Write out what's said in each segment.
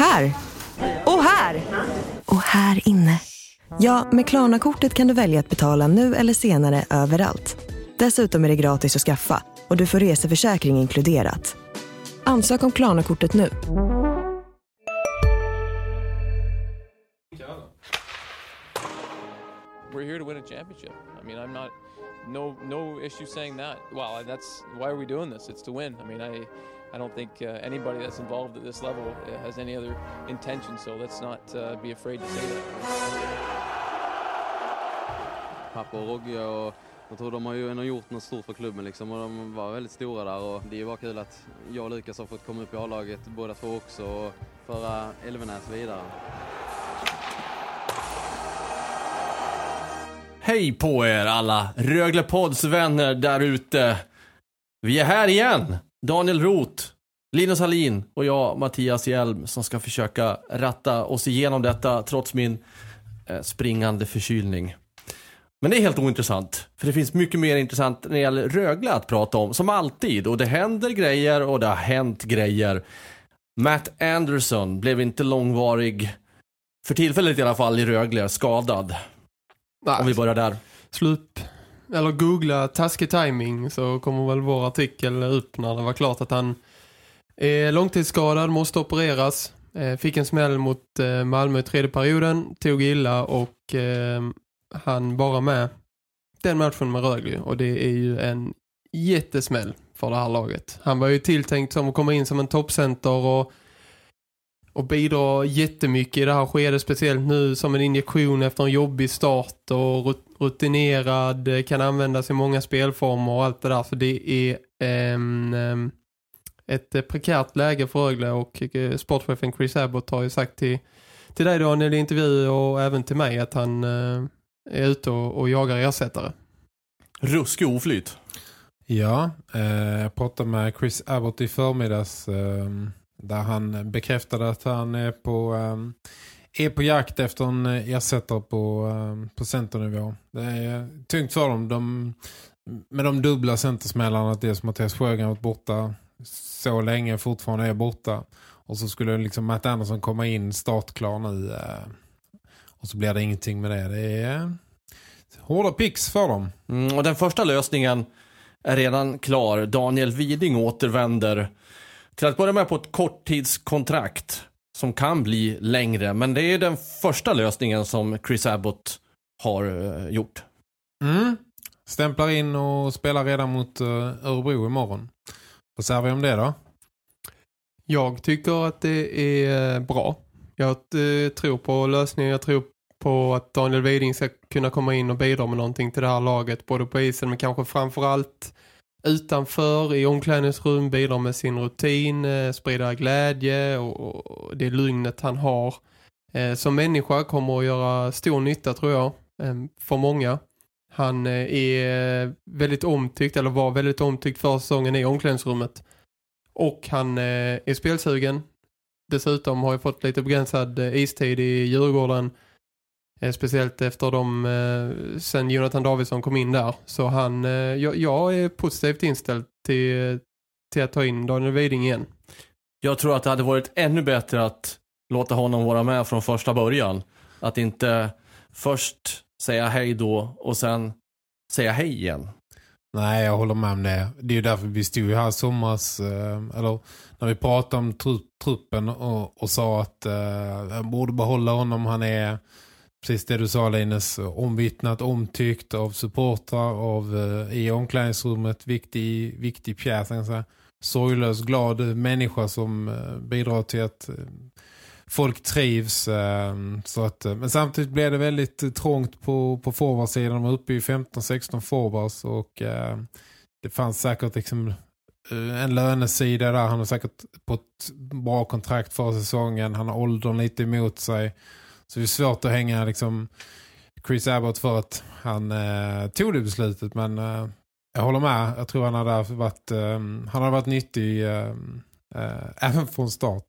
Här! Och här! Och här inne. Ja, med Klarna-kortet kan du välja att betala nu eller senare överallt. Dessutom är det gratis att skaffa och du får reseförsäkring inkluderat. Ansök om Klarna-kortet nu. We're here to win a championship. I mean, I'm not no no issue saying that. Well, that's why are we doing this? It's to win. I mean, I I don't think uh, anybody that's involved at this level uh, has any other intention. So let's not uh, be afraid to say that. Pappa och Rogge och jag tror de har ju ändå gjort något stort för klubben liksom och de var väldigt stora där och det är ju bara kul att jag och Lukas har fått komma upp i A-laget båda två också och föra Elvenäs vidare. Hej på er alla Röglepods vänner där ute. Vi är här igen. Daniel Roth, Linus Hallin och jag, Mattias Hjelm, som ska försöka ratta oss igenom detta trots min eh, springande förkylning. Men det är helt ointressant, för det finns mycket mer intressant när det gäller Rögle att prata om, som alltid. Och det händer grejer och det har hänt grejer. Matt Anderson blev inte långvarig, för tillfället i alla fall, i Rögle, skadad. Om vi börjar där. Slut. Eller googla taskig timing så kommer väl vår artikel upp när det var klart att han är långtidsskadad, måste opereras. Eh, fick en smäll mot eh, Malmö i tredje perioden, tog illa och eh, han bara med den matchen med Rögle. Och det är ju en jättesmäll för det här laget. Han var ju tilltänkt som att komma in som en toppcenter och och bidrar jättemycket i det här skedet, speciellt nu som en injektion efter en jobbig start och rutinerad, eh, kan användas i många spelformer och allt det där. Så det är um, ett prekärt läge för Rögle och eh, sportchefen Chris Abbott har ju sagt till, till dig Daniel i intervju och även till mig att han är ute och, och jagar ersättare. Ruskig oflyt. Ja, eh, jag pratade med Chris Abbott i förmiddags eh, där han bekräftade att han är på, um, är på jakt efter en eh, ersättare på, um, på centernivå. Det är eh, tungt för dem. De, med de dubbla centersmällarna, att dels Mattias Sjögren varit borta så länge fortfarande är borta. Och så skulle liksom Matt Anderson komma in startklar nu. Uh, och så blir det ingenting med det. Det är hårda pix för dem. Mm, och den första lösningen är redan klar. Daniel Widing återvänder till att börja med på ett korttidskontrakt som kan bli längre. Men det är den första lösningen som Chris Abbott har uh, gjort. Mm. Stämplar in och spelar redan mot uh, Örebro imorgon. Vad säger vi om det då? Jag tycker att det är eh, bra. Jag uh, tror på lösningen. Jag tror på att Daniel Widing ska kunna komma in och bidra med någonting till det här laget. Både på isen men kanske framförallt utanför i omklädningsrum bidrar med sin rutin, eh, sprida glädje och, och det lugnet han har. Eh, som människa kommer att göra stor nytta tror jag eh, för många. Han eh, är eh, väldigt omtyckt eller var väldigt omtyckt för säsongen i omklädningsrummet. Och han eh, är spelsugen. Dessutom har jag fått lite begränsad istid i Djurgården speciellt efter de eh, sen Jonathan Davidsson kom in där. Så han, eh, jag, jag, är positivt inställd till, till att ta in Daniel Widing igen. Jag tror att det hade varit ännu bättre att låta honom vara med från första början. Att inte först säga hej då och sen säga hej igen. Nej, jag håller med om det. Det är ju därför vi stod här somras, eller när vi pratade om truppen och, och sa att eh, jag borde behålla honom. Han är precis det du sa Linus, omvittnat, omtyckt av supportrar, av eh, i omklädningsrummet, viktig, viktig pjäs. Så sorglös, glad människa som eh, bidrar till att eh, folk trivs. Eh, så att, eh, men samtidigt blev det väldigt trångt på, på forwardsidan. De var uppe i 15-16 forwards och eh, det fanns säkert liksom eh, en lönesida där. Han har säkert på ett bra kontrakt för säsongen. Han har åldern lite emot sig. Så det är svårt att hänga liksom Chris Abbott för att han eh, tog det beslutet. Men eh, jag håller med. Jag tror han hade varit, eh, han hade varit nyttig eh, eh, även från start.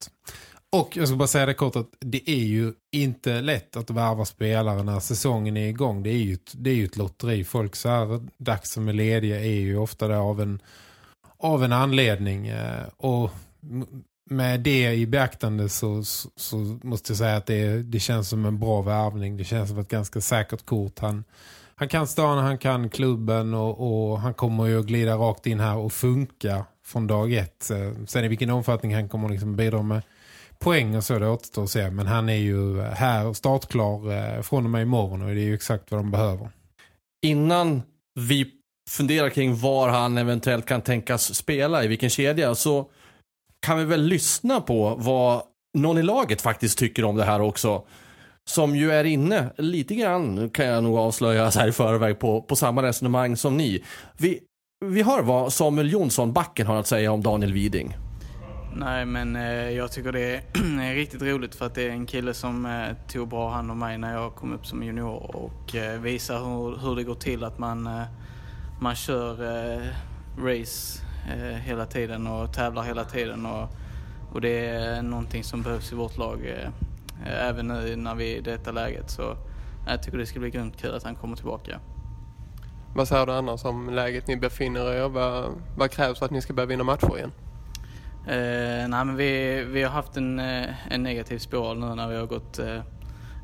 Och jag ska bara säga det kort att det är ju inte lätt att värva spelare när säsongen är igång. Det är ju ett, det är ju ett lotteri. Folk så här dags som är lediga är ju ofta det av en, av en anledning. Eh, och med det i beaktande så, så, så, måste jag säga att det, det känns som en bra värvning. Det känns som ett ganska säkert kort. Han, han kan stan, han kan klubben och, och han kommer ju att glida rakt in här och funka från dag ett. Eh, sen i vilken omfattning han kommer liksom bidra med poäng och så det återstår att se. Men han är ju här startklar eh, från och med imorgon och det är ju exakt vad de behöver. Innan vi funderar kring var han eventuellt kan tänkas spela, i vilken kedja, så kan vi väl lyssna på vad någon i laget faktiskt tycker om det här också. Som ju är inne lite grann, kan jag nog avslöja så här i förväg, på, på samma resonemang som ni. Vi, vi hör vad Samuel Jonsson, backen, har att säga om Daniel Widing. Nej, men eh, jag tycker det är, riktigt roligt för att det är en kille som eh, tog bra hand om mig när jag kom upp som junior och eh, visar hur, hur det går till att man, eh, man kör eh, race hela tiden och tävlar hela tiden. Och, och det är någonting som behövs i vårt lag även nu när vi är i detta läget. Så jag tycker det ska bli grymt kul att han kommer tillbaka. Vad säger du annars om läget ni befinner er vad, vad krävs för att ni ska börja vinna matcher igen? Eh, nej, men vi, vi har haft en, eh, en negativ spiral nu när vi har gått, eh,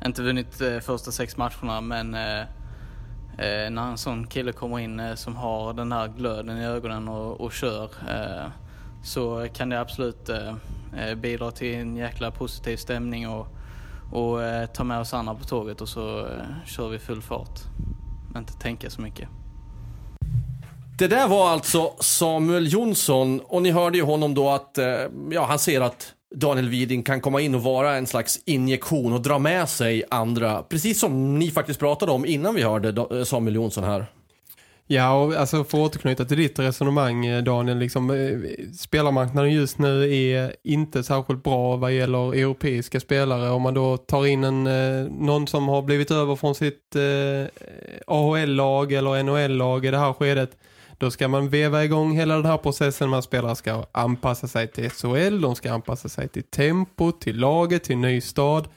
inte vunnit eh, första sex matcherna men eh, när en sån kille kommer in eh, som har den här glöden i ögonen och, och kör eh, så kan det absolut eh, bidra till en jäkla positiv stämning och, och ta med oss andra på tåget och så kör vi full fart. Inte tänka så mycket. Det där var alltså Samuel Jonsson och ni hörde ju honom då att, eh, ja han ser att Daniel Widing kan komma in och vara en slags injektion och dra med sig andra. Precis som ni faktiskt pratade om innan vi hörde eh, Samuel Jonsson här. Ja, och alltså för att återknyta till ditt resonemang eh, Daniel, liksom, eh, spelarmarknaden just nu är inte särskilt bra vad gäller europeiska spelare. Om man då tar in en, någon som har blivit över från sitt eh, AHL-lag eller NHL-lag i det här skedet då ska man veva igång hela den här processen. Man spelare ska anpassa sig till SHL, de ska anpassa sig till tempo, till laget, till ny stad.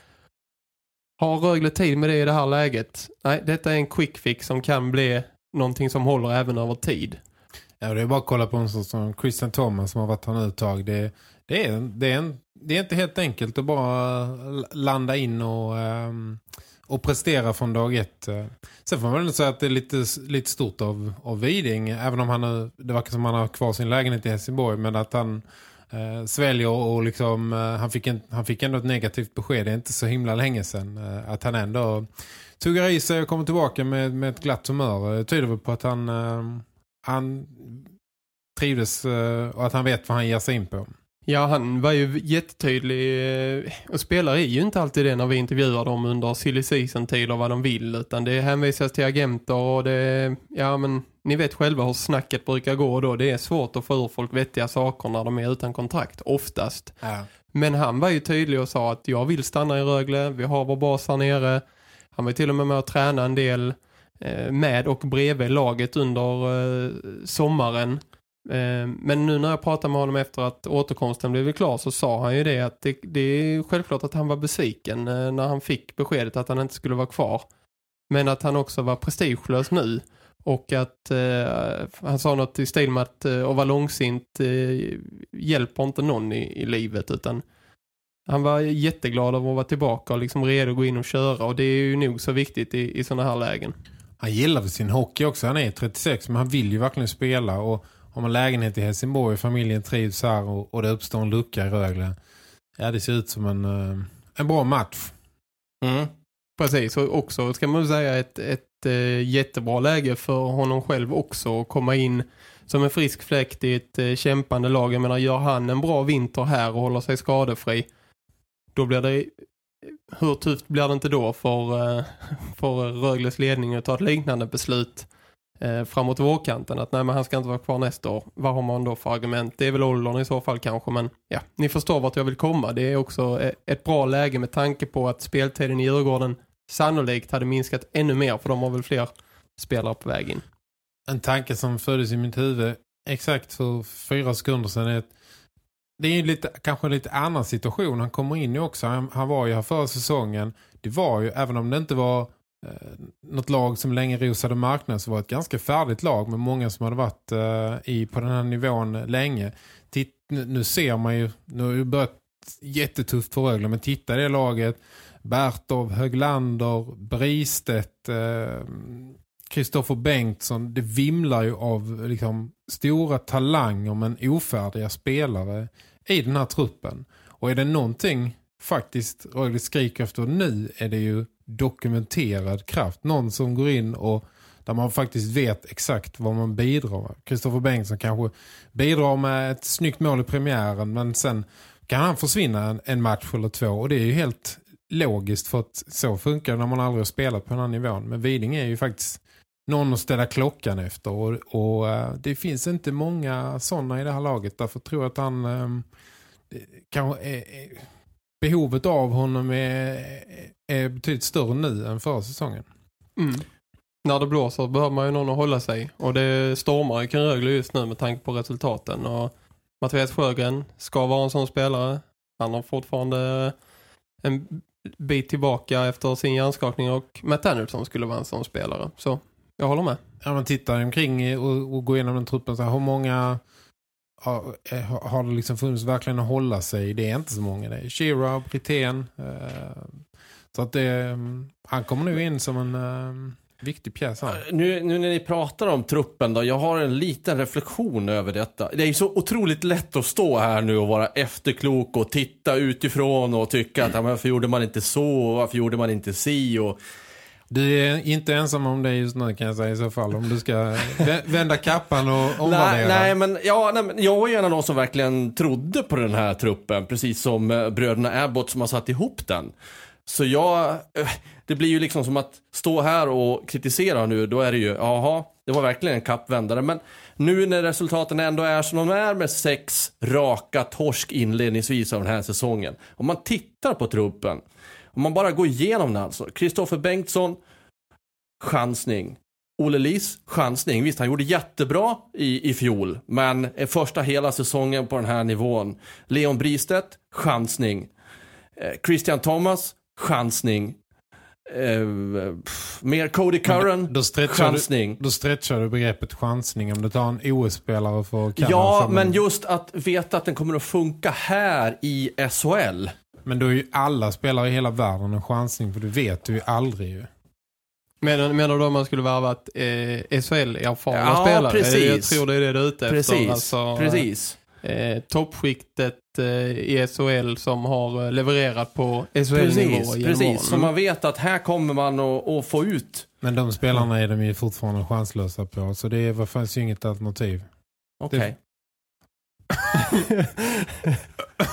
Har Rögle tid med det i det här läget? Nej, detta är en quick fix som kan bli någonting som håller även över tid. Ja, det är bara att kolla på en sån som Christian Thomas som har varit här nu ett tag. Det, det, är, det, är en, det är inte helt enkelt att bara landa in och... Um och prestera från dag ett. Eh, sen får man väl säga att det är lite, lite stort av, av Widing, även om han, det verkar som att han har kvar sin lägenhet i Helsingborg, men att han eh, sväljer och liksom, eh, han, fick en, han fick ändå ett negativt besked, det är inte så himla länge sedan, eh, att han ändå tuggar i sig och kommer tillbaka med, med ett glatt humör. Eh, det tyder väl på att han, eh, han trivdes eh, och att han vet vad han ger sig in på. Ja, han var ju jättetydlig eh, och spelare är ju inte alltid det när vi intervjuar dem under silly season-tider vad de vill utan det hänvisas till agenter och det, ja men ni vet själva hur snacket brukar gå då. Det är svårt att få ur folk vettiga saker när de är utan kontrakt, oftast. Ja. Men han var ju tydlig och sa att jag vill stanna i Rögle, vi har vår bas här nere. Han var till och med med att träna en del eh, med och bredvid laget under eh, sommaren Eh, men nu när jag pratade med honom efter att återkomsten blev klar så sa han ju det att det, det är självklart att han var besviken eh, när han fick beskedet att han inte skulle vara kvar. Men att han också var prestigelös nu. Och att eh, han sa något i stil med att eh, att vara långsint eh, hjälper inte någon i, i livet utan han var jätteglad över att vara tillbaka och liksom redo att gå in och köra och det är ju nog så viktigt i, i sådana här lägen. Han gillar sin hockey också, han är 36 men han vill ju verkligen spela och har man lägenhet i Helsingborg, familjen trivs här och, och det uppstår en lucka i Rögle. Ja, det ser ut som en, eh, en bra match. Mm. Precis, och också ska man säga ett, ett eh, jättebra läge för honom själv också att komma in som en frisk fläkt i ett eh, kämpande lag. Jag menar, gör han en bra vinter här och håller sig skadefri, då blir det hur tufft blir det inte då för, för Rögles ledning att ta ett liknande beslut eh, framåt vårkanten att nej men han ska inte vara kvar nästa år. Vad har man då för argument? Det är väl åldern i så fall kanske men ja, ni förstår vart jag vill komma. Det är också eh, ett bra läge med tanke på att speltiden i Djurgården sannolikt hade minskat ännu mer för de har väl fler spelare på väg in. En tanke som föddes i mitt huvud exakt för fyra sekunder sedan är att det är ju lite, kanske en lite annan situation han kommer in i också. Han, han var ju här förra säsongen. Det var ju, även om det inte var eh, något lag som länge rosade marknaden så var ett ganska färdigt lag med många som hade varit eh, i på den här nivån länge. titt, nu, ser man ju, nu har det börjat jättetufft för Rögle, men titta det laget. Bertov, Höglander, Bristedt, eh, Kristoffer eh, Bengtsson. Det vimlar ju av liksom, stora talanger men ofärdiga spelare i den här truppen. Och är det någonting faktiskt Rögle skriker efter nu är det ju dokumenterad kraft. Någon som går in och där man faktiskt vet exakt vad man bidrar med. Kristoffer Bengtsson kanske bidrar med ett snyggt mål i premiären men sen kan han försvinna en, en match eller två och det är ju helt logiskt för att så funkar det när man aldrig har spelat på den här nivån. Men Widing är ju faktiskt någon att ställa klockan efter och, och eh, det finns inte många sådana i det här laget. Därför tror jag att han eh, kanske eh, är, eh, är, behovet av honom är, är betydligt större nu än förra säsongen. Mm. När det blåser behöver man ju någon att hålla sig. Och det stormar i Rögle just nu med tanke på resultaten. Och Mattias Sjögren ska vara en sån spelare. Han har fortfarande en bit tillbaka efter sin hjärnskakning och Matt Anderson skulle vara en sån spelare. Så jag håller med. Ja, man tittar omkring och, och går igenom den truppen. Så här, hur många Eh, har, det liksom funnits verkligen att hålla sig? Det är inte så många. Det är Shira, Britén. Eh, så att det, mm, han kommer nu in som en eh, viktig pjäs här. Nu, nu när ni pratar om truppen då, jag har en liten reflektion över detta. Det är ju så otroligt lätt att stå här nu och vara efterklok och titta utifrån och tycka att varför gjorde man inte så och varför gjorde man inte si och du är inte ensam om det just nu kan jag säga i så fall. Om du ska vända kappan och omvärdera. Nej, nej, men, ja, nej, men jag var ju en av de som verkligen trodde på den här truppen. Precis som eh, bröderna Abbott som har satt ihop den. Så jag, eh, det blir ju liksom som att stå här och kritisera nu, då är det ju, jaha, det var verkligen en kappvändare. Men nu när resultaten ändå är som de är med sex raka torsk inledningsvis av den här säsongen. Om man tittar på truppen, om man bara går igenom den alltså. Kristoffer Bengtsson, chansning. Olle Lis, chansning. Visst, han gjorde jättebra i, i fjol, men första hela säsongen på den här nivån. Leon Bristedt, chansning. Eh, Christian Thomas, chansning. Eh, mer Cody Curran, då chansning. Du, då stretchar du begreppet chansning om du tar en OS-spelare för Kanada. Ja, men just att veta att den kommer att funka här i SHL. Men då är ju alla spelare i hela världen en chansning för du vet du ju aldrig ju. Men, menar du om man skulle vara att eh, SHL-erfarna ja, spelare? Precis. Jag tror det är det du är ute precis. efter. Alltså, precis. Eh, toppskiktet eh, i SHL som har eh, levererat på SHL-nivå Precis, precis. så man vet att här kommer man att få ut. Men de spelarna är de ju fortfarande chanslösa på. Så det var fanns ju inget alternativ. Okej. Okay.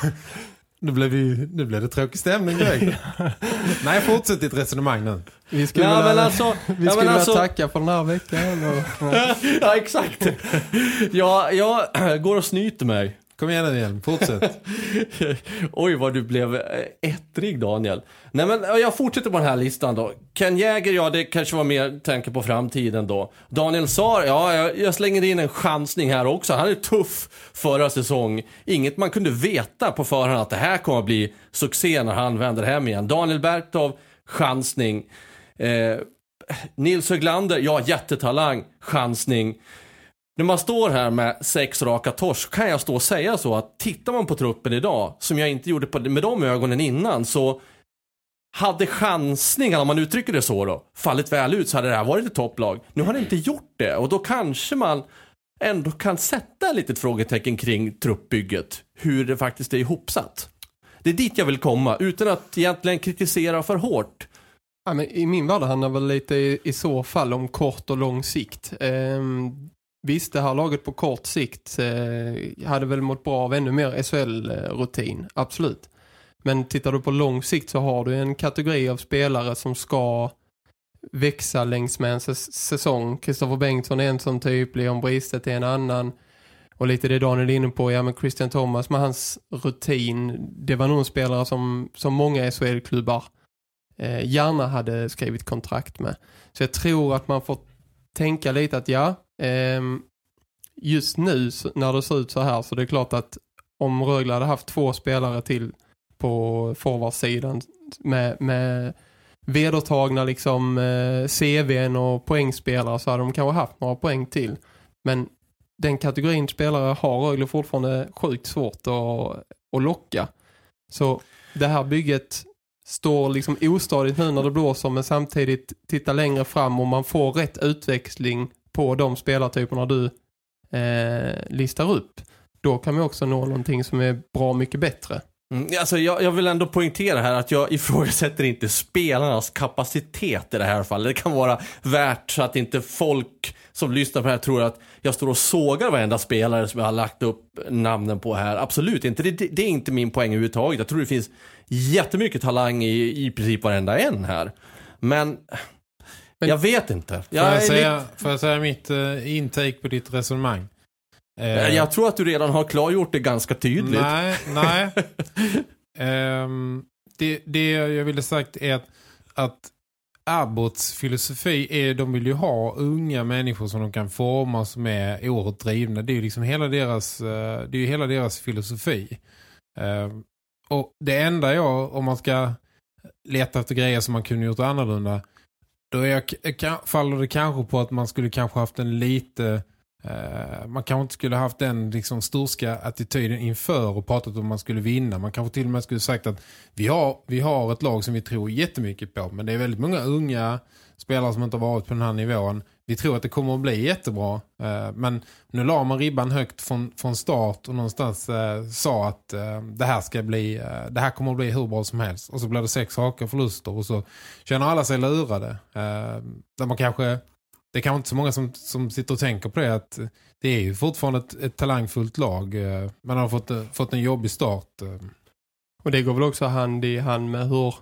Nu blev, vi, nu blev det tråkig stämning direkt. Nej, fortsätt ditt resonemang nu. Vi skulle, ja, vilja, alltså, vi ja, skulle alltså, tacka för den här veckan. Och, ja, exakt. Ja, jag går och snyter mig. Kom igen Daniel, fortsätt. Oj vad du blev eh, ettrig Daniel. Nej men jag fortsätter på den här listan då. Ken Jäger, ja det kanske var mer tänker på framtiden då. Daniel Saar, ja jag, jag slänger in en chansning här också. Han är tuff förra säsong. Inget man kunde veta på förhand att det här kommer att bli succé när han vänder hem igen. Daniel Bertov, chansning. Eh, Nils Höglander, ja jättetalang, chansning. När man står här med sex raka torsk kan jag stå och säga så att tittar man på truppen idag, som jag inte gjorde på, med de ögonen innan, så hade chansningen, om man uttrycker det så då, fallit väl ut så hade det här varit ett topplag. Nu har det inte gjort det och då kanske man ändå kan sätta ett litet frågetecken kring truppbygget. Hur det faktiskt är ihopsatt. Det är dit jag vill komma, utan att egentligen kritisera för hårt. Ja, men I min värld handlar väl lite i, i, så fall om kort och lång sikt. Ehm, Visst, det här laget på kort sikt eh, hade väl mått bra av ännu mer SHL-rutin, absolut. Men tittar du på lång sikt så har du en kategori av spelare som ska växa längs med en säsong. Kristoffer Bengtsson är en sån typ, Leon Bristet är en annan. Och lite det Daniel är inne på, ja men Christian Thomas med hans rutin, det var nog en spelare som, som många SHL-klubbar eh, gärna hade skrivit kontrakt med. Så jag tror att man får tänka lite att ja, Ehm, just nu när det ser ut så här så det är klart att om Rögle hade haft två spelare till på forwardsidan med, med vedertagna liksom eh, CVn och poängspelare så hade de kanske haft några poäng till. Men den kategorin spelare har Rögle fortfarande sjukt svårt att, att locka. Så det här bygget står liksom ostadigt nu när det blåser men samtidigt titta längre fram och man får rätt utväxling på de spelartyperna du eh, listar upp. Då kan vi också nå någonting som är bra mycket bättre. Mm, alltså jag, jag vill ändå poängtera här att jag ifrågasätter inte spelarnas kapacitet i det här fallet. Det kan vara värt så att inte folk som lyssnar på det här tror att jag står och sågar varenda spelare som jag har lagt upp namnen på här. Absolut inte. Det, det, det är inte min poäng överhuvudtaget. Jag tror det finns jättemycket talang i, i princip varenda en här. Men, men- jag vet inte. Får Jag, jag, är säga, får jag säga mitt uh, intake på ditt resonemang? Lite, jag tror att du redan har klargjort det ganska tydligt. Nej, nej. Ehm, det, det jag ville sagt är att, att Abbotts filosofi är de vill ju ha unga människor som de kan forma som är oerhört drivna. Det är ju liksom hela deras, det är hela deras filosofi. Ehm, och det enda jag, om man ska leta efter grejer som man kunde gjort annorlunda, då är jag, faller det kanske på att man skulle kanske haft en lite Eh, man kanske inte skulle haft den liksom storska attityden inför och pratat om man skulle vinna. Man kanske till och med skulle sagt att vi har, vi har ett lag som vi tror jättemycket på. Men det är väldigt många unga spelare som inte har varit på den här nivån. Vi tror att det kommer att bli jättebra. Eh, men nu la man ribban högt från, från start och någonstans eh, sa att eh, det här ska bli det här kommer att bli hur bra som helst. Och så blir det sex raka förluster och så känner alla sig lurade. Där man kanske det är kanske inte så många som, som sitter och tänker på det att det är ju fortfarande ett, ett talangfullt lag. Man har fått, fått en jobbig start. Och det går väl också hand i hand med hur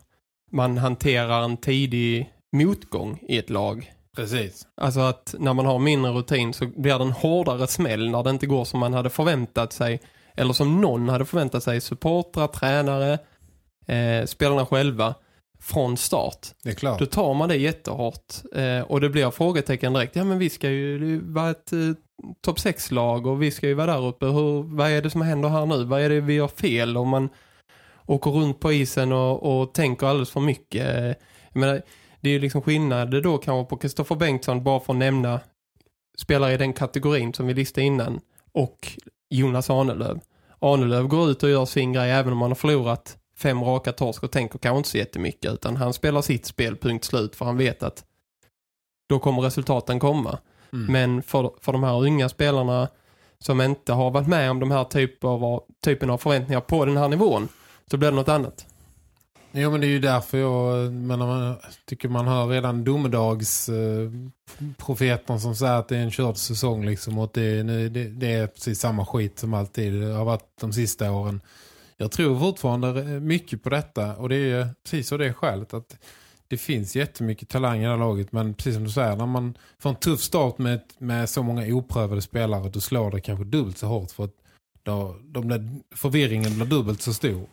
man hanterar en tidig motgång i ett lag. Precis. Alltså att när man har mindre rutin så blir det en hårdare smäll när det inte går som man hade förväntat sig. Eller som någon hade förväntat sig. Supportrar, tränare, eh, spelarna själva från start. Det är klart. Då tar man det jättehårt. Eh, och det blir frågetecken direkt. Ja men vi ska ju vara ett eh, topp 6-lag och vi ska ju vara där uppe. Hur, vad är det som händer här nu? Vad är det vi gör fel? Om man åker runt på isen och, och tänker alldeles för mycket. Eh, jag menar, det är ju liksom skillnad då kanske på Kristoffer Bengtsson bara för att nämna spelare i den kategorin som vi listade innan och Jonas Arnelöv. Arnelöv går ut och gör sin grej även om han har förlorat fem raka torsk och tänker kanske inte så jättemycket utan han spelar sitt spel punkt slut för han vet att då kommer resultaten komma. Mm. Men för, för de här unga spelarna som inte har varit med om de här typer av, typen av förväntningar på den här nivån så blir det något annat. Jo men det är ju därför jag menar, man, tycker man hör redan domedags eh, profeten som säger att det är en körd säsong liksom och det, nu, det, det är precis samma skit som alltid det har varit de sista åren. Jag tror fortfarande mycket på detta och det är precis av det skälet att det finns jättemycket talang i det här laget men precis som du säger, när man får en tuff start med, med så många oprövade spelare då slår det kanske dubbelt så hårt för att då, då blir, förvirringen blir dubbelt så stor.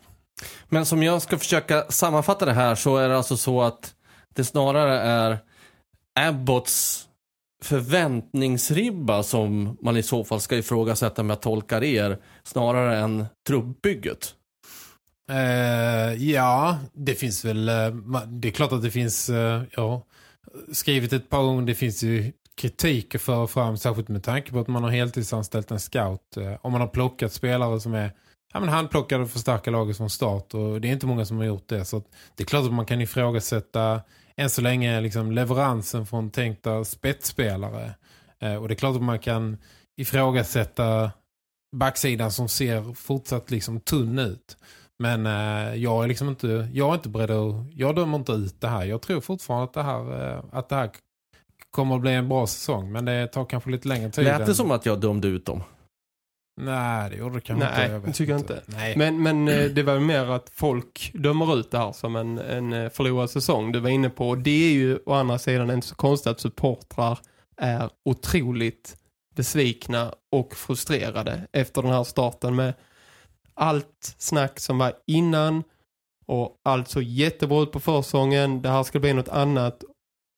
Men som jag ska försöka sammanfatta det här så är det alltså så att det snarare är Abbotts förväntningsribba som man i så fall ska ifrågasätta med att tolka er snarare än truppbygget. Eh, ja, det finns väl, eh, det är klart att det finns, eh, ja, skrivit ett par gånger, det finns ju kritik att föra fram, särskilt med tanke på att man har heltidsanställt en scout. Eh, om man har plockat spelare som är ja, men handplockade för starka laget från start och det är inte många som har gjort det. Så det är klart att man kan ifrågasätta än så länge liksom leveransen från tänkta spetsspelare. Eh, och det är klart att man kan ifrågasätta backsidan som ser fortsatt liksom tunn ut. Men eh, jag är liksom inte jag är inte beredd att jag dömer inte ut det här. Jag tror fortfarande att det här eh, att det här kommer att bli en bra säsong men det tar kanske lite längre tid. Lät det än- som att jag dömde ut dem? Nej, det det kanske Nej, inte. Jag det tycker jag inte. Nej. Men, men eh, det var ju mer att folk dömer ut det här som en, en eh, förlorad säsong du var inne på. Det är ju å andra sidan inte så konstigt att supportrar är otroligt besvikna och frustrerade efter den här starten med allt snack som var innan och allt så jättebra ut på försäsongen. Det här ska bli något annat.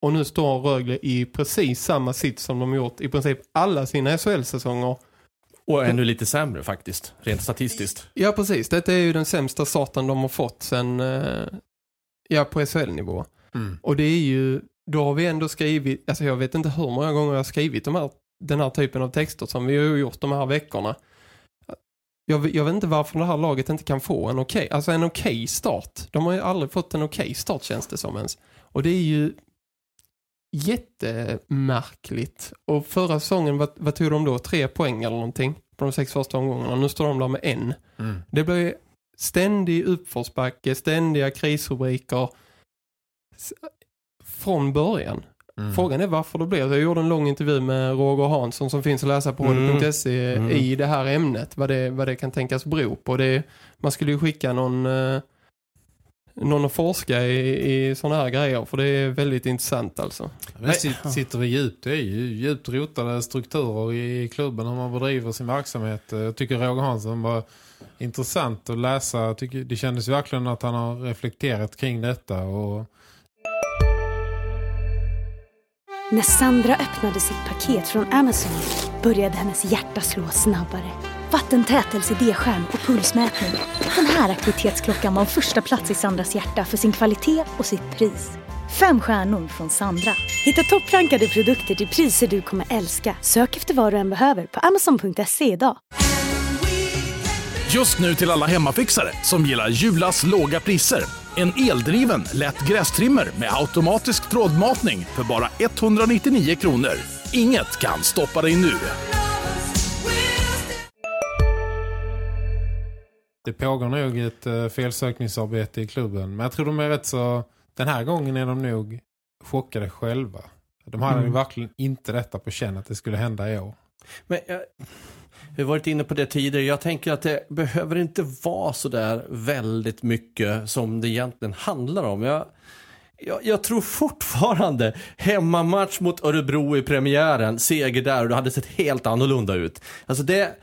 Och nu står Rögle i precis samma sitt som de gjort i princip alla sina SHL-säsonger. Och ännu lite sämre faktiskt, rent statistiskt. Ja, precis. Detta är ju den sämsta starten de har fått sen eh, ja, på SHL-nivå. Mm. Och det är ju, då har vi ändå skrivit, alltså jag vet inte hur många gånger jag har skrivit de här den här typen av texter som vi har gjort de här veckorna. Jag, jag vet inte varför det här laget inte kan få en okej, alltså en okej start. De har ju aldrig fått en okej start känns det som ens. Och det är ju jättemärkligt. Och förra säsongen, vad, vad tog de då? Tre poäng eller någonting på de sex första omgångarna. Nu står de där med en. Mm. Det blir ständig uppförsbacke, ständiga krisrubriker från början. Mm. Frågan är varför det blir. Jag gjorde en lång intervju med Roger Hansson som finns att läsa på Mm. mm. Mm. i det här ämnet. Vad det, vad det kan tänkas bero på. Det, man skulle ju skicka någon, eh, någon att forska i, i sådana här grejer. För det är väldigt intressant alltså. Men sit- sitter vi djupt, det är ju djupt rotade strukturer i klubben hur man bedriver sin verksamhet. Jag tycker Roger Hansson var intressant att läsa. Jag tycker det kändes verkligen att han har reflekterat kring detta och När Sandra öppnade sitt paket från Amazon började hennes hjärta slå snabbare. Vattentät LCD-skärm och pulsmätning. Den här aktivitetsklockan var första plats i Sandras hjärta för sin kvalitet och sitt pris. Fem stjärnor från Sandra. Hitta topprankade produkter till priser du kommer älska. Sök efter vad du än behöver på amazon.se idag. Just nu till alla hemmafixare som gillar Julas låga priser. En eldriven, lätt grästrimmer med automatisk trådmatning för bara 199 kronor. Inget kan stoppa dig nu. Det pågår nog ett uh, felsökningsarbete i klubben. Men jag tror de är rätt så... Den här gången är de nog chockade själva. De hade Mm. ju verkligen inte detta på känn att det skulle hända i år. Men jag, vi har varit inne på det tidigare. Jag tänker att det behöver inte vara så där väldigt mycket som det egentligen handlar om. Jag, jag, jag tror fortfarande hemmamatch mot Örebro i premiären, seger där och det hade sett helt annorlunda ut. Alltså det,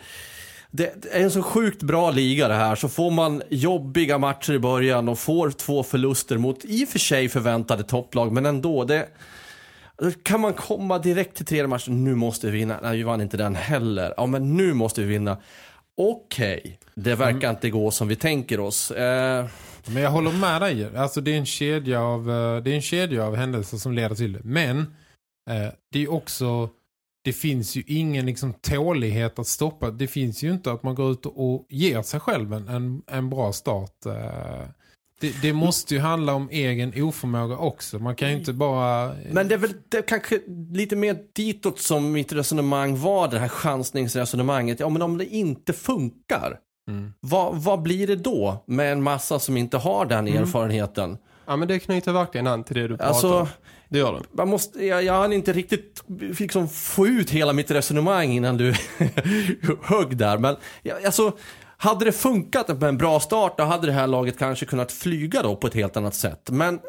det, är en så sjukt bra liga det här. Så får man jobbiga matcher i början och får två förluster mot i och för sig förväntade topplag, men ändå. det kan man komma direkt till tredje matchen, nu måste vi vinna. Nej, vi vann inte den heller. Ja, men nu måste vi vinna. Okej, det verkar inte gå som vi tänker oss. Eh, Men jag håller med dig. Alltså det är en kedja av, eh, det är en kedja av händelser som leder till det. Men eh, det är också det finns ju ingen liksom tålighet att stoppa. Det finns ju inte att man går ut och ger sig själv en, en, bra start. Eh, det, det måste ju handla om egen oförmåga också. Man kan ju inte bara... Men det är väl det är kanske lite mer ditåt som mitt resonemang var, det här chansningsresonemanget. Ja, men om det inte funkar, Mm. vad, vad blir det då med en massa som inte har den Mm. erfarenheten? Ja men det knyter verkligen an till det du pratar Alltså, om. Det gör det. man måste, jag, jag hann inte riktigt liksom få ut hela mitt resonemang innan du högg där. Men alltså, hade det funkat med en bra start, då hade det här laget kanske kunnat flyga då på ett helt annat sätt. Men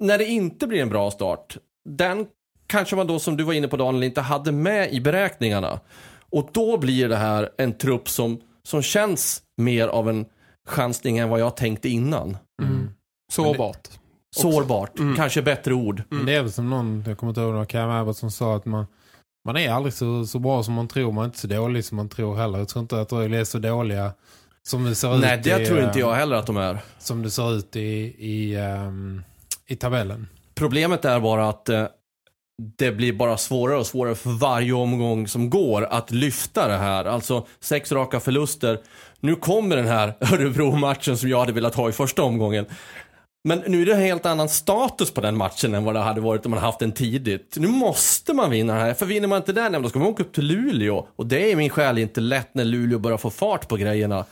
när det inte blir en bra start, den kanske man då som du var inne på Daniel inte hade med i beräkningarna. Och då blir det här en trupp som, som känns mer av en chansning än vad jag tänkte innan. Mm. Sårbart. Sårbart, Mm. kanske bättre ord. Men det är väl som någon, jag kommer inte ihåg var Cam Abbott som sa att man, man är aldrig så, så bra som man tror. Man är inte så dålig som man tror heller. Jag tror inte att Rögle är så dåliga som det ser Nej, ut det i, tror inte eh, jag heller att de är. Som det ser ut i, i, ehm, i tabellen. Problemet är bara att eh, det blir bara svårare och svårare för varje omgång som går att lyfta det här. Alltså sex raka förluster. Nu kommer den här Örebro-matchen som jag hade velat ha i första omgången. Men nu är det en helt annan status på den matchen än vad det hade varit om man haft den tidigt. Nu måste man vinna här, för vinner man inte den, då ska man åka upp till Luleå. Och det är min själ inte lätt när Luleå börjar få fart på grejerna.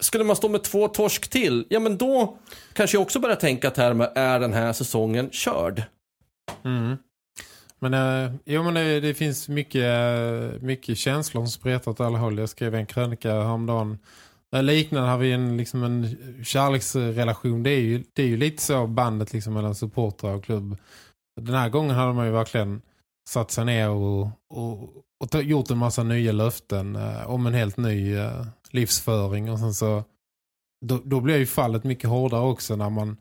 Skulle man stå med två torsk till, ja men då kanske jag också börjar tänka termer, är den här säsongen körd? Mm. Men, äh, jo, men det, det finns mycket, eh, mycket känslor som spretar åt alla håll. Jag skrev en krönika häromdagen. Eh, liknande har vi en, liksom en kärleksrelation. Det är, ju, det är ju lite så bandet liksom mellan supportrar och klubb. Den här gången hade man ju verkligen satt sig ner och, och, och gjort en massa nya löften eh, om en helt ny eh, livsföring. Och sen så då, då blir ju fallet mycket hårdare också när man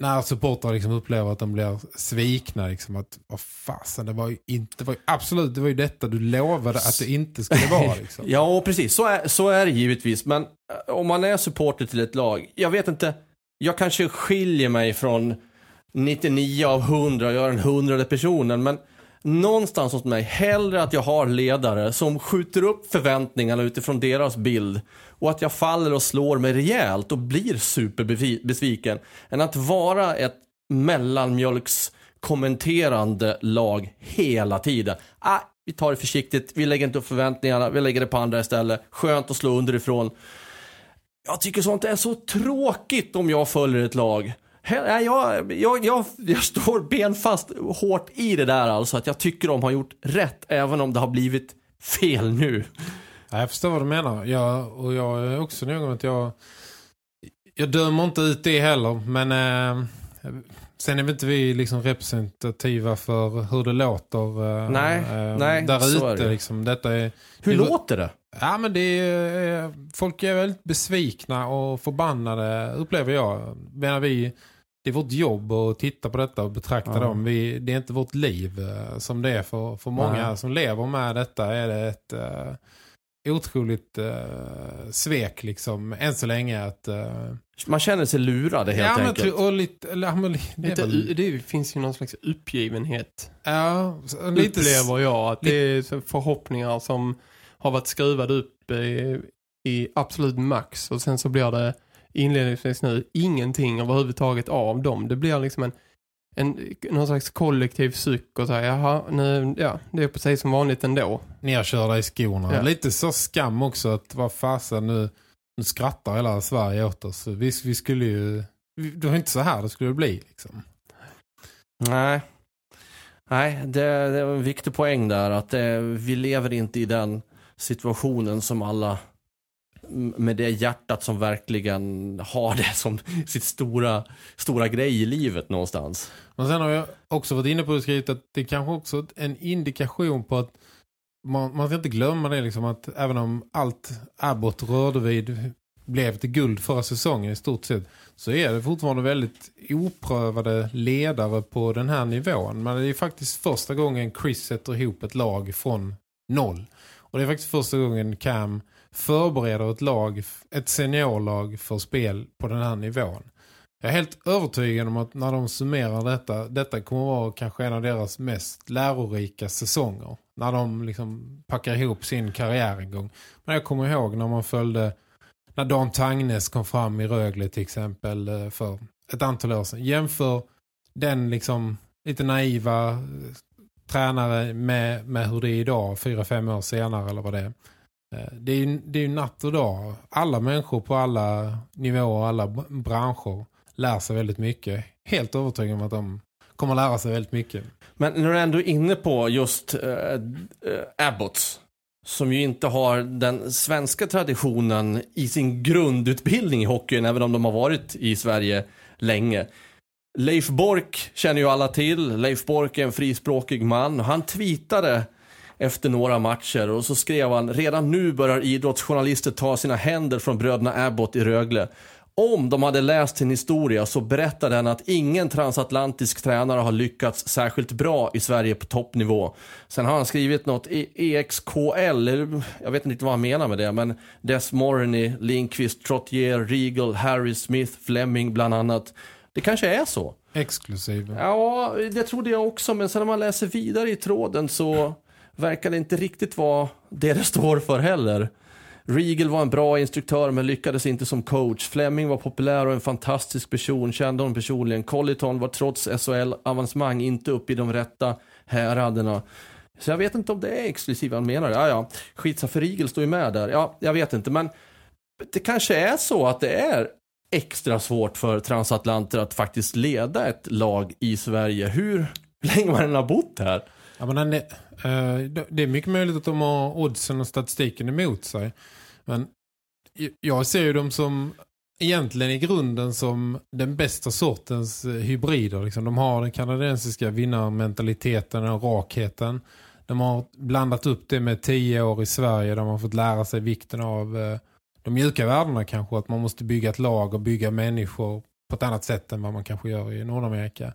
när supportrar liksom upplever att de blir svikna liksom att vad fasen det var ju inte det var ju, absolut det var ju detta du lovade att det inte skulle vara liksom. Ja, precis. Så är, så är det givetvis. Men eh, om man är supporter till ett lag, jag vet inte, jag kanske skiljer mig från 99 av 100 och gör den hundrade personen, men någonstans hos mig hellre att jag har ledare som skjuter upp förväntningarna utifrån deras bild och att jag faller och slår mig rejält och blir superbesviken än att vara ett mellanmjölks kommenterande lag hela tiden. Ah, vi tar det försiktigt, vi lägger inte upp förväntningarna, vi lägger det på andra istället. Skönt att slå underifrån. Jag tycker sånt är så tråkigt om jag följer ett lag. Jag, eh, jag, jag, jag, jag står benfast hårt i det där alltså, att jag tycker de har gjort rätt även om det har blivit fel nu. Jag förstår vad du menar. Jag, och jag är också med att jag jag dömer inte ut det heller, men eh, sen är vi inte vi liksom representativa för hur det låter eh, nej, eh, nej, där ute. Liksom. Detta är, hur det, låter det? Ja, men det är, folk är väldigt besvikna och förbannade, upplever jag. Menar vi, det är vårt jobb att titta på detta och betrakta ja. dem. Vi, det är inte vårt liv eh, som det är för, för många nej. som lever med detta. är det ett... Otroligt uh, svek liksom än så länge att uh, man känner sig lurad helt ja, enkelt. Men, och lite, eller, men, det, väl... det, finns ju någon slags uppgivenhet. Ja, lite upplever jag att det är förhoppningar som har varit skruvade upp i, i absolut max och sen så blir det inledningsvis nu ingenting överhuvudtaget av dem. Det blir liksom en en, någon slags kollektiv suck och säga, jaha, nu, ja, det är precis som vanligt ändå. Nerkörda i skorna. Ja. Lite så skam också att vad fasen nu, nu skrattar hela Sverige åt oss. Vi, vi skulle ju, det var inte så här det skulle bli liksom. Nej. Nej, det, det är en viktig poäng där att det, vi lever inte i den situationen som alla med det hjärtat som verkligen har det som sitt stora, stora grej i livet någonstans. Men sen har jag också varit inne på och skrivit att det kanske också är en indikation på att man, man ska inte glömma det liksom att även om allt Abbott rörde vid blev till guld förra säsongen i stort sett så är det fortfarande väldigt oprövade ledare på den här nivån. Men det är faktiskt första gången Chris sätter ihop ett lag från noll. Och det är faktiskt första gången Cam förbereder ett lag, ett seniorlag för spel på den här nivån. Jag är helt övertygad om att när de summerar detta, detta kommer vara kanske en av deras mest lärorika säsonger. När de liksom packar ihop sin karriär en gång. Men jag kommer ihåg när man följde, när Dan Tangnes kom fram i Rögle till exempel eh, för ett antal år sedan. Jämför den liksom lite naiva eh, tränare med, med hur det är idag, fyra, fem år senare eller vad det är. Eh, det är ju det är natt och dag. Alla människor på alla nivåer, alla branscher lär sig väldigt mycket. Helt övertygad om att de kommer lära sig väldigt mycket. Men när du ändå är inne på just eh, eh, äh, äh, Abbots som ju inte har den svenska traditionen i sin grundutbildning i hockeyn även om de har varit i Sverige länge. Leif Bork känner ju alla till. Leif Bork är en frispråkig man. Han tweetade efter några matcher och så skrev han redan nu börjar idrottsjournalister ta sina händer från bröderna Abbott i Rögle. Om de hade läst sin historia så berättade han att ingen transatlantisk tränare har lyckats särskilt bra i Sverige på toppnivå. Sen har han skrivit något EXKL, jag vet inte vad han menar med det, men Des Morney, Lindqvist, Trottier, Regal, Harry Smith, Fleming bland annat. Det kanske är så. Exklusiv. Ja, det trodde jag också, men sen när man läser vidare i tråden så verkar det inte riktigt vara det det står för heller. Regal var en bra instruktör men lyckades inte som coach. Fleming var populär och en fantastisk person, kände honom personligen. Colliton var trots SHL-avancemang inte uppe i de rätta häraderna. Så jag vet inte om det är exklusivt han menar. Ja, ja. Skitsa för Regal står ju med där. Ja, jag vet inte. Men det kanske är så att det är extra svårt för transatlanter att faktiskt leda ett lag i Sverige. Hur länge man än har bott här. Ja, men han är Eh, det är mycket möjligt att de har oddsen och statistiken emot sig. Men jag ser ju dem som egentligen i grunden som den bästa sortens eh, hybrider. Liksom. De har den kanadensiska vinnarmentaliteten och rakheten. De har blandat upp det med tio år i Sverige. De har fått lära sig vikten av eh, de mjuka värdena kanske. Att man måste bygga ett lag och bygga människor på ett annat sätt än vad man kanske gör i Nordamerika.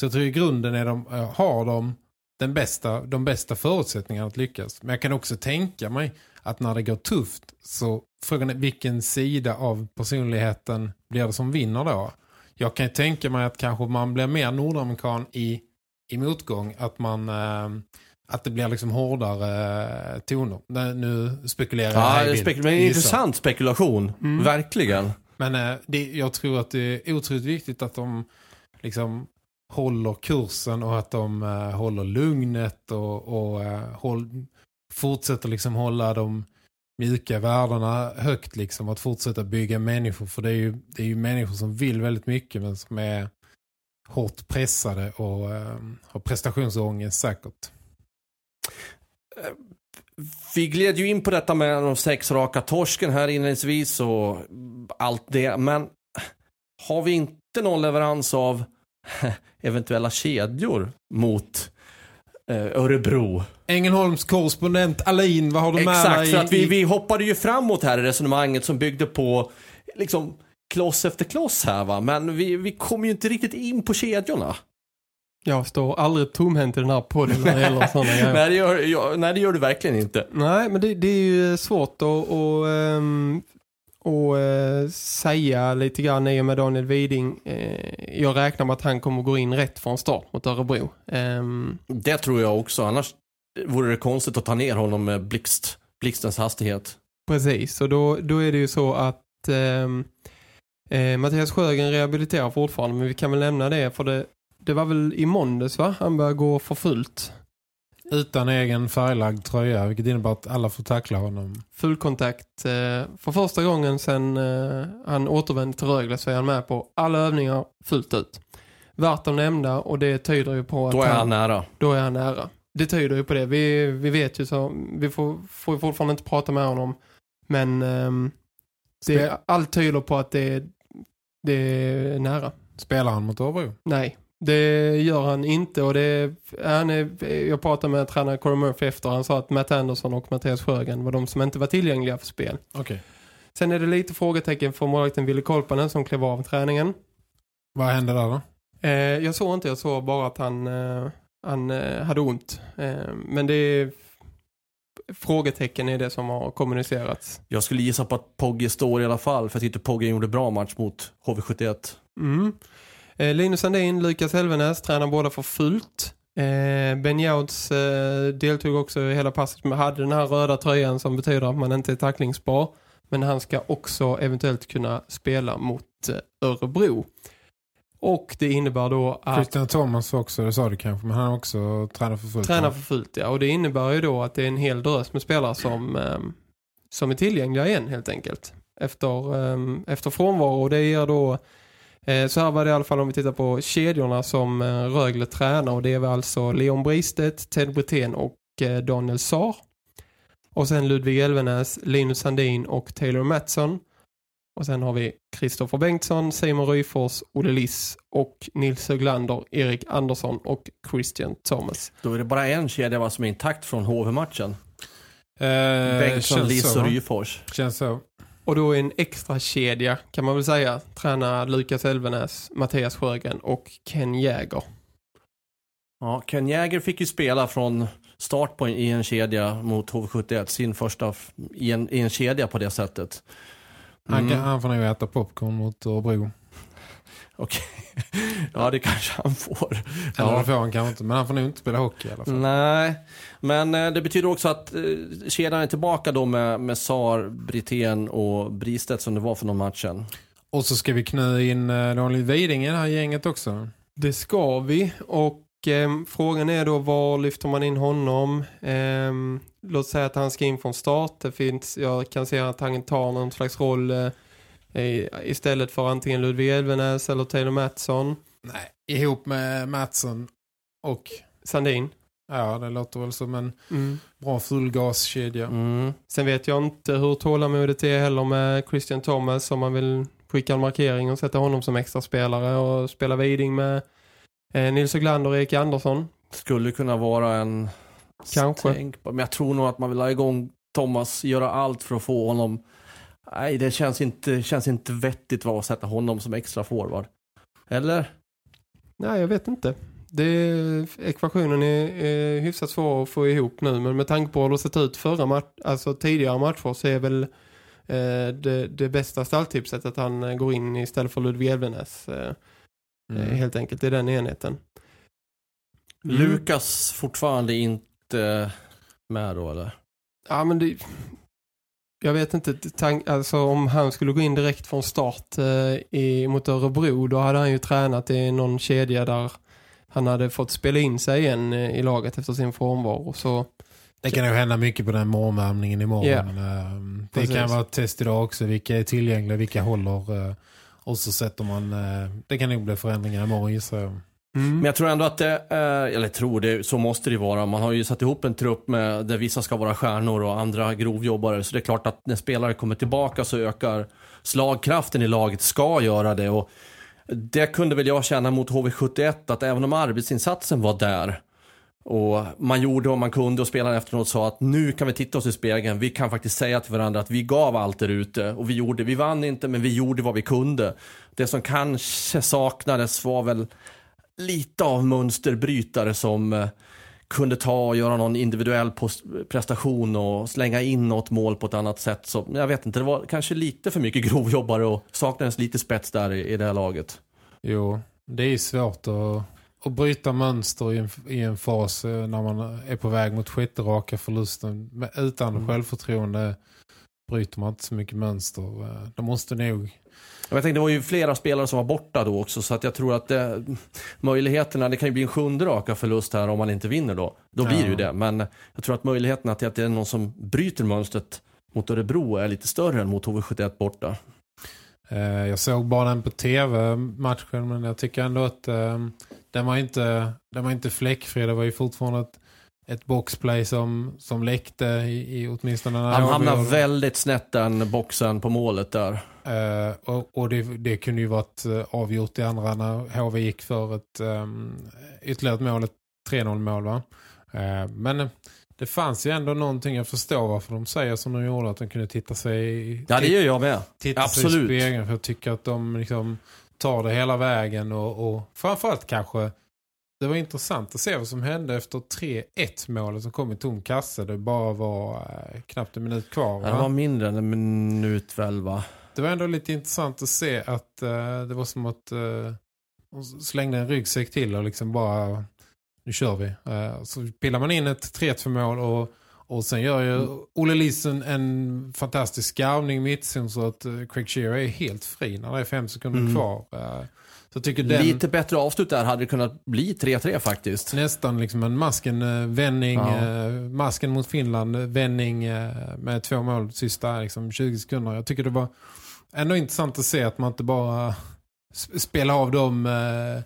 Så jag tror i grunden är de, har de den bästa, de bästa förutsättningarna att lyckas. Men jag kan också tänka mig att när det går tufft så frågan är vilken sida av personligheten blir det som vinner då? Jag kan tänka mig att kanske man blir mer nordamerikan i i motgång att man eh, att det blir liksom hårdare eh, toner. Nu spekulerar jag Ja, det är vilt. spek- men intressant spekulation. Mm. Verkligen. Men eh, det, jag tror att det är otroligt viktigt att de liksom håller kursen och att de eh, håller lugnet och, och eh, håll, fortsätter liksom hålla de mjuka värdena högt liksom. Att fortsätta bygga människor för det är ju, det är ju människor som vill väldigt mycket men som är hårt pressade och eh, har prestationsångest säkert. Vi gled ju in på detta med de sex raka torsken här inledningsvis och allt det. Men har vi inte någon leverans av eventuella kedjor mot eh, Örebro? Ängelholms korrespondent Alin, vad har du med Exakt, dig? för att vi, vi hoppade ju framåt här i resonemanget som byggde på liksom kloss efter kloss här va. Men vi, vi kom ju inte riktigt in på kedjorna. Jag står aldrig tomhänt i den här podden när det gäller sådana grejer. nej, det gör, jag, nej, det gör du verkligen inte. Nej, men det, det är ju svårt att, att, ehm, att eh, säga lite grann i och med Daniel Widing. Eh, jag räknar med att han kommer gå in rätt från start mot Örebro. Ehm, Det tror jag också. Annars vore det konstigt att ta ner honom med blixt, blixtens hastighet. Precis, och då, då är det ju så att ehm, eh, Mattias Sjögren rehabiliterar fortfarande, men vi kan väl nämna det för det, det var väl i måndags va? Han började gå för fullt. Utan egen färglagd tröja, vilket innebär att alla får tackla honom. Fullkontakt. Eh, för första gången sedan eh, han återvände till Rögle så är han med på alla övningar fullt ut. Värt att nämna och det tyder ju på att Då är han nära. då är han nära. Det tyder ju på det. Vi, vi vet ju så, vi får, får fortfarande inte prata med honom. Men ehm, det, allt tyder på att det, det är nära. Spelar han mot Örebro? Nej, det gör han inte och det han är, jag pratade med tränare Corey Murphy efter han sa att Matt Anderson och Mattias Sjögren var de som inte var tillgängliga för spel. Okej. Sen är det lite frågetecken för målvakten Ville Kolpanen som klev av träningen. Vad hände där då? Eh, jag såg inte, jag såg bara att han, eh, han eh, hade ont. Eh, men det är frågetecken är det som har kommunicerats. Jag skulle gissa på att Pogge står i alla fall. För jag tyckte Pogge gjorde bra match mot HV71. Mm. Eh, Linus Sandin, Lukas Helvenäs tränar båda för fullt. Eh, ben Jouds eh, deltog också i hela passet men hade den här röda tröjan som betyder att man inte är tacklingsbar. Men han ska också eventuellt kunna spela mot eh, Örebro. Och det innebär då att Christian Thomas också, det sa du kanske, men han har också tränat för fullt. träna för fullt. Ja. Och det innebär ju då att det är en hel drös med spelare som, eh, som är tillgängliga igen helt enkelt. Efter, eh, efter frånvaro. Och det ger då så här var det i alla fall om vi tittar på kedjorna som eh, Rögle tränar. Och det är väl alltså Leon Bristedt, Ted Brithén och eh, Daniel Saar. Och sen Ludvig Elvenäs, Linus Sandin och Taylor Mattsson. Och sen har vi Kristoffer Bengtsson, Simon Ryfors, Olle Liss och Nils Höglander, Erik Andersson och Christian Thomas. Då är det bara en kedja va, som är intakt från HV-matchen. Eh, Bengtsson, Liss så, och? Ryfors. Känns så. Och då är en extra kedja kan man väl säga. Tränar Lukas Elvenäs, Mattias Sjögren och Ken Jäger. Ja, Ken Jäger fick ju spela från start på en, i en kedja mot HV71. Sin första i en, i en kedja på det sättet. Han, Mm. kan, han får nog äta popcorn mot Örebro. Okej. Ja, det kanske han får. Eller Ja. det får han kanske inte, men han får nog inte spela hockey i alla fall. Nej, men eh, det betyder också att eh, kedjan är tillbaka då med, med Sar, Brithén och Bristedt som det var för någon matchen. Och så ska vi knö in eh, Daniel Widing i det här gänget också. Det ska vi och ehm, frågan är då var lyfter man in honom? Ehm, låt säga att han ska in från start. Det finns, jag kan se att han tar någon slags roll eh, istället för antingen Ludvig Elvenäs eller Taylor Mattsson. Nej, ihop med Mattsson och Sandin. ja, det låter väl som en Mm. bra fullgaskedja. Mm. Sen vet jag inte hur tålamodet är heller med Christian Thomas om man vill skicka en markering och sätta honom som extra spelare och spela Widing med eh, Nils Höglander och Erik Andersson. Skulle kunna vara en... Kanske. tänkbar- Men jag tror nog att man vill ha igång Thomas, göra allt för att få honom... Nej, det känns inte, känns inte vettigt va, att sätta honom som extra forward. Eller? Nej, jag vet inte. Det, ekvationen är, är hyfsat svår att få ihop nu men med tanke på hur det sett ut förra match, alltså tidigare matcher så är väl eh, det, det bästa stalltipset att han eh, går in istället för Ludvig Elvenäs eh, Mm. eh, helt enkelt i den enheten. Lukas fortfarande inte med då eller? Ja, men det... Jag vet inte, tank, alltså om han skulle gå in direkt från start eh, i, mot Örebro, då hade han ju tränat i någon kedja där han hade fått spela in sig igen eh, i laget efter sin frånvaro. Så Det kan ju hända mycket på den morgonvärmningen imorgon. Ja. Ehm, Det Precis. kan vara ett test idag också. Vilka är tillgängliga, vilka håller. eh, Och så sätter man... eh, Det kan nog bli förändringar imorgon gissar jag mm. Men jag tror ändå att det, eh, eller tror det, så måste det vara. Man har ju satt ihop en trupp med, där vissa ska vara stjärnor och andra grovjobbare. Så det är klart att när spelare kommer tillbaka så ökar slagkraften i laget, ska göra det. Och det kunde väl jag känna mot HV71 att även om arbetsinsatsen var där och man gjorde vad man kunde och spelarna efteråt sa att nu kan vi titta oss i spegeln. Vi kan faktiskt säga till varandra att vi gav allt där ute och vi gjorde, vi vann inte men vi gjorde vad vi kunde. Det som kanske saknades var väl lite av mönsterbrytare som eh, kunde ta och göra någon individuell prestation och slänga in något mål på ett annat sätt. Så jag vet inte, det var kanske lite för mycket grovjobbare och saknades lite spets där i, i det här laget. Jo, det är svårt att, att bryta mönster i en, i en fas eh, när man är på väg mot sjätte raka förlusten. Men Utan Mm. självförtroende bryter man inte så mycket mönster. Eh, Det måste nog... Jag tänkte, det var ju flera spelare som var borta då också så att jag tror att det, möjligheterna, det kan ju bli en sjunde raka förlust här om man inte vinner då. Då blir det ju det. Men jag tror att möjligheterna till att det är någon som bryter mönstret mot Örebro är lite större än mot HV71 borta. Eh, Jag såg bara den på tv matchen men jag tycker ändå att eh, den, var inte, den var inte fläckfri. Det var ju fortfarande ett, ett boxplay som, som läckte i, i åtminstone när Han hamnar väldigt snett den boxen på målet där. Eh, och och det, det kunde ju varit eh, avgjort i andra när HV gick för ett um, ytterligare ett mål, ett 3-0 mål va. Eh, men det fanns ju ändå någonting, jag förstår varför de säger som de gjorde, att de kunde titta sig Ja, det gör jag med. titta sig i Absolut. spegeln för jag tycker att de liksom tar det hela vägen och, och framförallt kanske det var intressant att se vad som hände efter 3-1 målet som kom i tom kasse. Det bara var eh, knappt en minut kvar. Va? det var mindre än en minut väl va? Det var ändå lite intressant att se att eh, det var som att uh, slängde en ryggsäck till och liksom bara nu kör vi. Eh, så pillar man in ett 3-2 mål och, och sen gör ju Olle Lisen en fantastisk skarvning mittzon så att uh, Craig Shearer är helt fri när det är fem sekunder Mm. kvar. Eh, så tycker den Lite bättre avslut där hade det kunnat bli 3-3 faktiskt. nästan liksom en masken-vändning, Ja. masken mot Finland, vändning eh, med två mål sista liksom, 20 sekunder. Jag tycker det var ändå intressant att se att man inte bara sp- spelar av dem eh,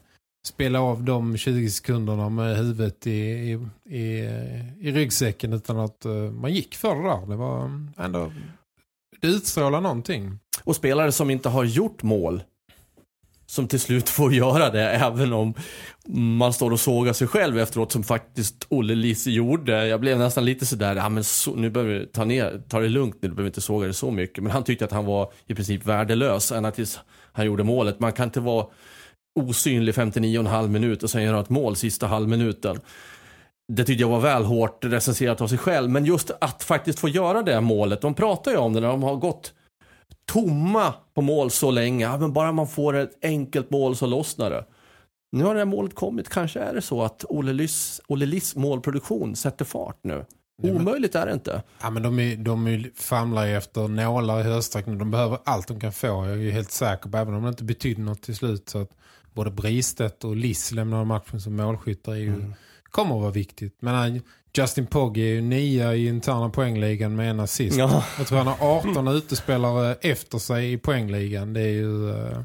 spela av de 20 sekunderna med huvudet i, i, i, i ryggsäcken utan att eh, man gick för det där. Det var ändå det utstrålar någonting. Och spelare som inte har gjort mål som till slut får göra det även om man står och sågar sig själv efteråt som faktiskt Olle Lise gjorde. Jag blev nästan lite sådär, ja men så, nu behöver vi ta, ner, ta det lugnt nu, du behöver inte såga det så mycket. Men han tyckte att han var i princip värdelös ända tills han gjorde målet. Man kan inte vara osynlig 59,5 minut och sen göra ett mål sista halvminuten. Det tyckte jag var väl hårt recenserat av sig själv. Men just att faktiskt få göra det målet. De pratar ju om det när de har gått tomma på mål så länge. Ja, men bara man får ett enkelt mål så lossnar det. Nu har det här målet kommit. Kanske är det så att Olle Liss, Olle Liss målproduktion sätter fart nu. Omöjligt är det inte. Ja, men de, är, de är, famlar ju efter nålar i hösträckningen. De behöver allt de kan få. Jag är ju helt säker på, även om det inte betyder något till slut. Så att både Bristedt och Liss lämnar matchen som målskyttar är ju, Mm. Kommer att vara viktigt. Men han, Justin Pogge är ju nia i interna poängligan med en assist. Ja. Jag tror han har 18 utespelare efter sig i poängligan. Det är ju uh,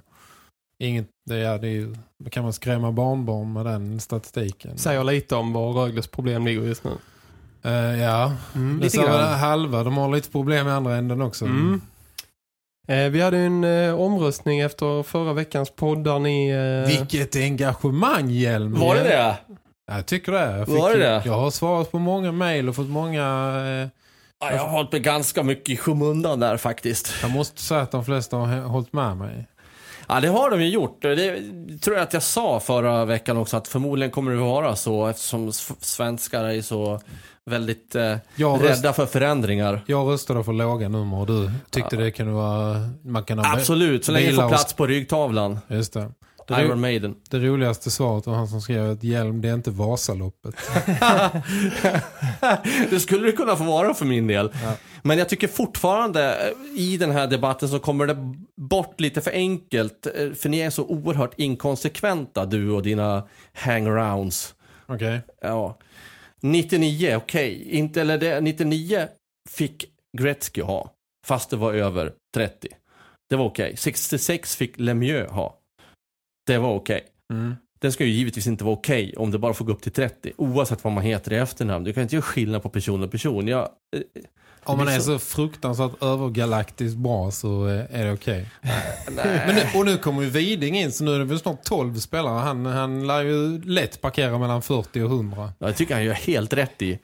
inget, det är, det är kan man skrämma barnbarn med den statistiken. Säger lite om var Rögles problem ligger just nu. Eh, ja, Mm, det lite grann. halva. De har lite problem i andra änden också. Mm. Eh, vi hade en eh, omröstning efter förra veckans podd där ni... Eh, Vilket engagemang, Hjelm. Var det det? Jag tycker det. Jag, Var det det? jag har svarat på många mejl och fått många... Eh, Ja, jag har hållit mig ganska mycket i skymundan där faktiskt. jag måste säga att de flesta har hållit med mig. Ja, det har de ju gjort. Det tror jag att jag sa förra veckan också att förmodligen kommer det vara så eftersom svenskar är så väldigt eh, Jag, röst, rädda för förändringar. jag röstade för låga nummer och du tyckte det kunde vara... Man kan ha Absolut, så länge det får och- plats på ryggtavlan. Just det. Det Iron Maiden. Det roligaste svaret var han som skrev att hjälm det är inte Vasaloppet. det skulle det kunna få vara för min del. Ja. Men jag tycker fortfarande eh, i den här debatten så kommer det bort lite för enkelt. eh, För ni är så oerhört inkonsekventa du och dina hangarounds. Okej. Ja. 99, okej. Inte, eller det, 99 fick Gretzky ha. Fast det var över 30. Det var okej. 66 fick Lemieux ha. Det var okej. Mm. Den ska ju givetvis inte vara okej om det bara får gå upp till 30. Oavsett vad man heter i efternamn. Du kan inte göra skillnad på person och person. Jag, eh, Om man det är så- fruktansvärt övergalaktiskt bra så eh, är det okej. Men nu, och nu kommer ju Widing in så nu är det väl snart 12 spelare. Han, han lär ju lätt parkera mellan 40 och 100. Ja, Jag tycker han gör helt rätt i.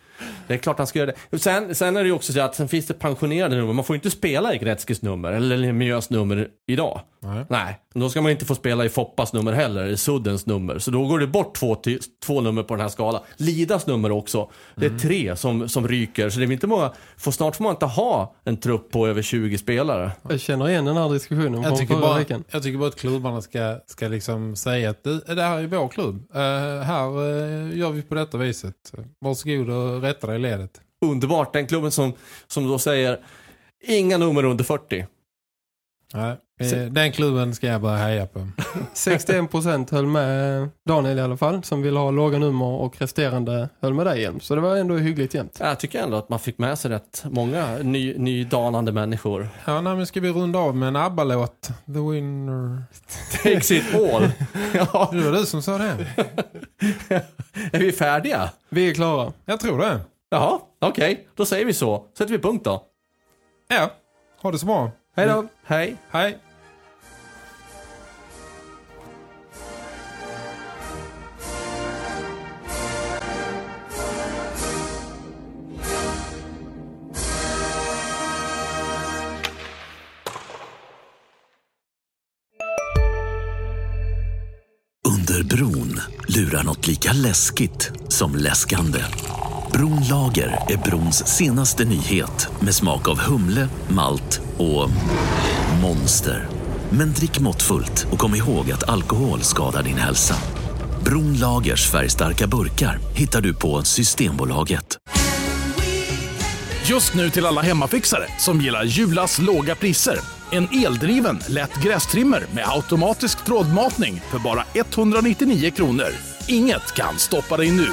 Det är klart han ska göra det. Sen, sen är det ju också så att sen finns det pensionerade nummer. Man får inte spela i Gretzkys nummer eller Lemieux nummer idag. Nej. Nej, då ska man inte få spela i Foppas nummer heller, i Suddens nummer. Så då går det bort två, två nummer på den här skalan. Lidas nummer också. Det är tre som, som ryker. Så det är inte många, för snart får man inte ha en trupp på över 20 spelare. Jag känner igen den här diskussionen Jag tycker, bara, veckan. jag tycker bara att klubbarna ska, ska liksom säga att det, det här är vår klubb. Eh, här eh, gör vi på detta viset. Varsågod och rätta dig i ledet. Underbart, den klubben som, som då säger inga nummer under 40. Nej, eh, den klubben ska jag bara heja på. 61% höll med Daniel i alla fall som vill ha låga nummer och resterande höll med dig jämt. Så det var ändå hyggligt jämt. Jag tycker ändå att man fick med sig rätt många ny, nydanande människor. Ja, nej, men ska vi runda av med en ABBA-låt? The Winner. Takes it all. ja, Det var du som sa det. är vi färdiga? Vi är klara. Jag tror det. Jaha, okej. Då säger vi så. Sätter vi punkt då. Ja, ha det så bra. Hej då! Hej. Hej. Under bron lurar något lika läskigt som läskande. Bronlager är brons senaste nyhet med smak av humle, malt och monster. Men drick måttfullt och kom ihåg att alkohol skadar din hälsa. Bronlagers färgstarka burkar hittar du på Systembolaget. Just nu till alla hemmafixare som gillar Julas låga priser. En eldriven, lätt grästrimmer med automatisk trådmatning för bara 199 kronor. Inget kan stoppa dig nu.